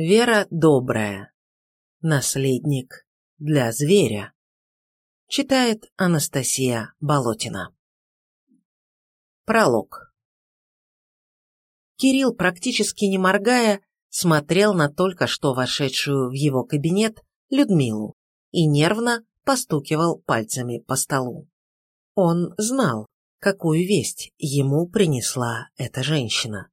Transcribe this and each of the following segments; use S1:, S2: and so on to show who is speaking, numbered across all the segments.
S1: Вера добрая. Наследник для зверя. Читает Анастасия Болотина. Пролог. Кирилл, практически не моргая, смотрел на только что вошедшую в его кабинет Людмилу и нервно постукивал пальцами по столу. Он знал, какую весть ему принесла эта женщина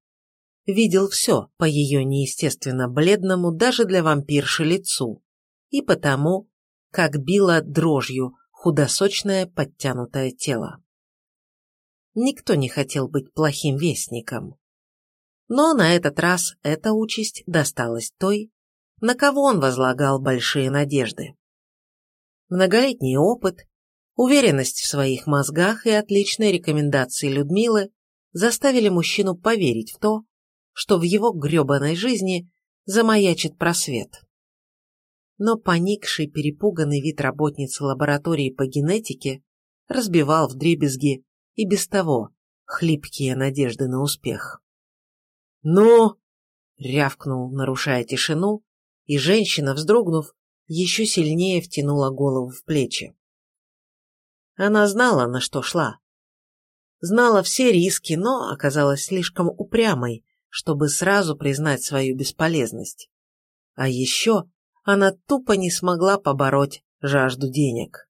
S1: видел все по ее неестественно бледному даже для вампирши лицу и потому, как било дрожью худосочное подтянутое тело. Никто не хотел быть плохим вестником. Но на этот раз эта участь досталась той, на кого он возлагал большие надежды. Многолетний опыт, уверенность в своих мозгах и отличные рекомендации Людмилы заставили мужчину поверить в то, что в его гребаной жизни замаячит просвет. Но поникший, перепуганный вид работницы лаборатории по генетике разбивал вдребезги и без того хлипкие надежды на успех. «Ну!» — рявкнул, нарушая тишину, и женщина, вздрогнув, еще сильнее втянула голову в плечи. Она знала, на что шла. Знала все риски, но оказалась слишком упрямой, чтобы сразу признать свою бесполезность. А еще она тупо не смогла побороть жажду денег.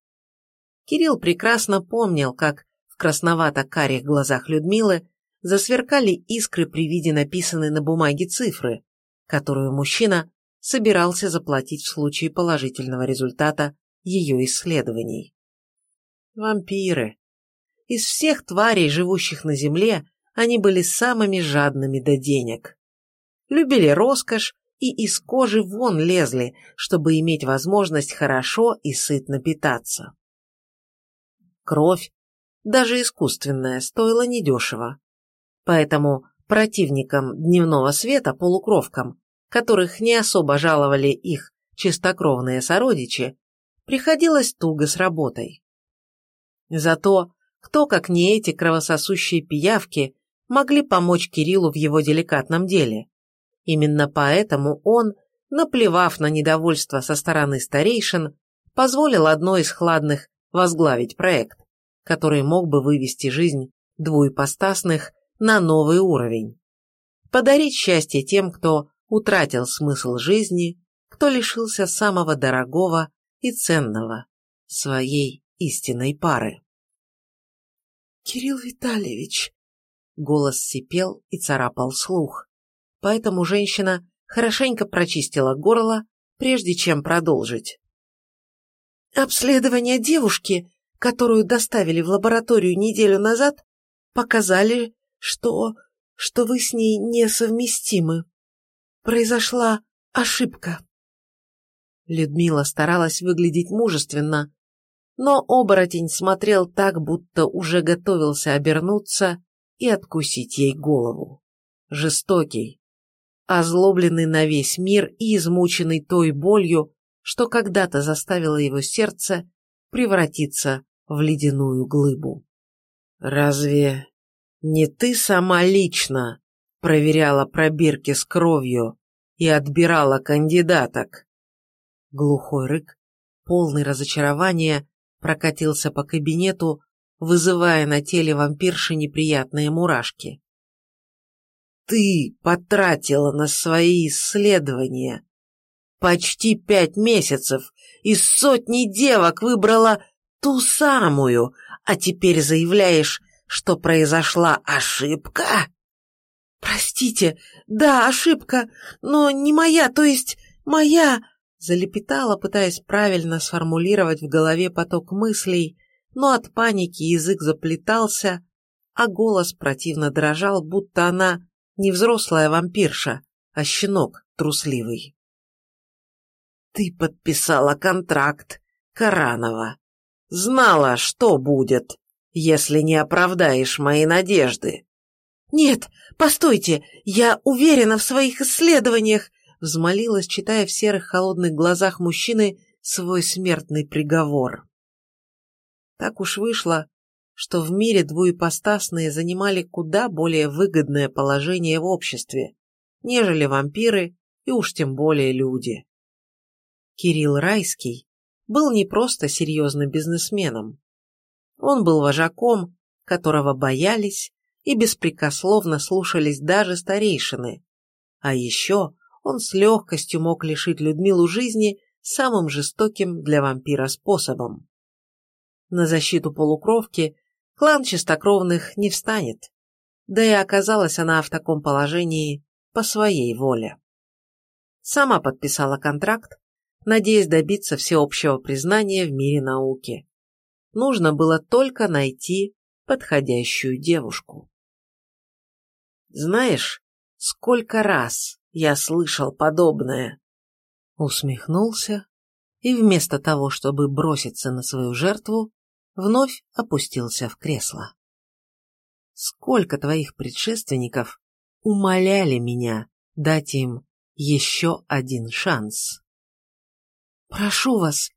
S1: Кирилл прекрасно помнил, как в красновато-карих глазах Людмилы засверкали искры при виде написанной на бумаге цифры, которую мужчина собирался заплатить в случае положительного результата ее исследований. Вампиры. Из всех тварей, живущих на Земле, они были самыми жадными до денег. Любили роскошь и из кожи вон лезли, чтобы иметь возможность хорошо и сытно питаться. Кровь, даже искусственная, стоила недешево. Поэтому противникам дневного света, полукровкам, которых не особо жаловали их чистокровные сородичи, приходилось туго с работой. Зато кто, как не эти кровососущие пиявки, могли помочь Кириллу в его деликатном деле. Именно поэтому он, наплевав на недовольство со стороны старейшин, позволил одной из хладных возглавить проект, который мог бы вывести жизнь двуепостасных на новый уровень. Подарить счастье тем, кто утратил смысл жизни, кто лишился самого дорогого и ценного – своей истинной пары. «Кирилл Витальевич», Голос сипел и царапал слух. Поэтому женщина хорошенько прочистила горло, прежде чем продолжить. Обследование девушки, которую доставили в лабораторию неделю назад, показали, что... что вы с ней несовместимы. Произошла ошибка. Людмила старалась выглядеть мужественно, но оборотень смотрел так, будто уже готовился обернуться и откусить ей голову. Жестокий, озлобленный на весь мир и измученный той болью, что когда-то заставило его сердце превратиться в ледяную глыбу. «Разве не ты сама лично проверяла пробирки с кровью и отбирала кандидаток?» Глухой рык, полный разочарования, прокатился по кабинету, вызывая на теле вампирши неприятные мурашки. «Ты потратила на свои исследования почти пять месяцев, и сотни девок выбрала ту самую, а теперь заявляешь, что произошла ошибка?» «Простите, да, ошибка, но не моя, то есть моя...» залепетала, пытаясь правильно сформулировать в голове поток мыслей, но от паники язык заплетался, а голос противно дрожал, будто она не взрослая вампирша, а щенок трусливый. «Ты подписала контракт, Каранова. Знала, что будет, если не оправдаешь мои надежды». «Нет, постойте, я уверена в своих исследованиях», взмолилась, читая в серых холодных глазах мужчины свой смертный приговор. Так уж вышло, что в мире двуепостасные занимали куда более выгодное положение в обществе, нежели вампиры и уж тем более люди. Кирилл Райский был не просто серьезным бизнесменом. Он был вожаком, которого боялись и беспрекословно слушались даже старейшины. А еще он с легкостью мог лишить Людмилу жизни самым жестоким для вампира способом. На защиту полукровки клан чистокровных не встанет, да и оказалась она в таком положении по своей воле. Сама подписала контракт, надеясь добиться всеобщего признания в мире науки. Нужно было только найти подходящую девушку. Знаешь, сколько раз я слышал подобное? Усмехнулся и вместо того, чтобы броситься на свою жертву, вновь опустился в кресло. Сколько твоих предшественников умоляли меня дать им еще один шанс? Прошу вас,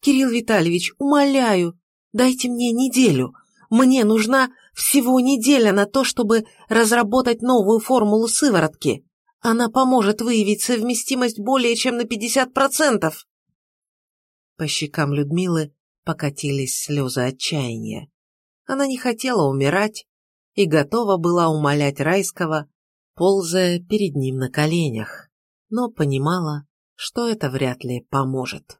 S1: Кирилл Витальевич, умоляю, дайте мне неделю. Мне нужна всего неделя на то, чтобы разработать новую формулу сыворотки. Она поможет выявить совместимость более чем на 50%. По щекам Людмилы покатились слезы отчаяния. Она не хотела умирать и готова была умолять Райского, ползая перед ним на коленях, но понимала, что это вряд ли поможет.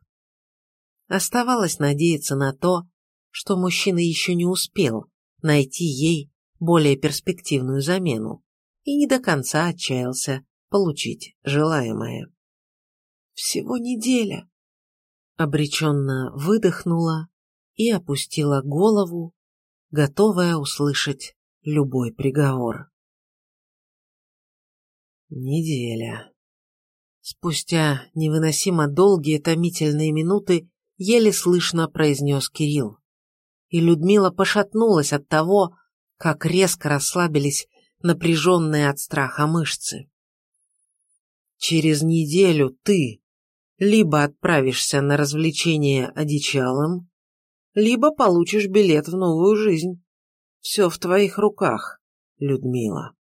S1: Оставалось надеяться на то, что мужчина еще не успел найти ей более перспективную замену и не до конца отчаялся получить желаемое. «Всего неделя», — обреченно выдохнула и опустила голову, готовая услышать любой приговор. Неделя. Спустя невыносимо долгие томительные минуты еле слышно произнес Кирилл и Людмила пошатнулась от того, как резко расслабились напряженные от страха мышцы. «Через неделю ты либо отправишься на развлечение одичалым, либо получишь билет в новую жизнь. Все в твоих руках, Людмила».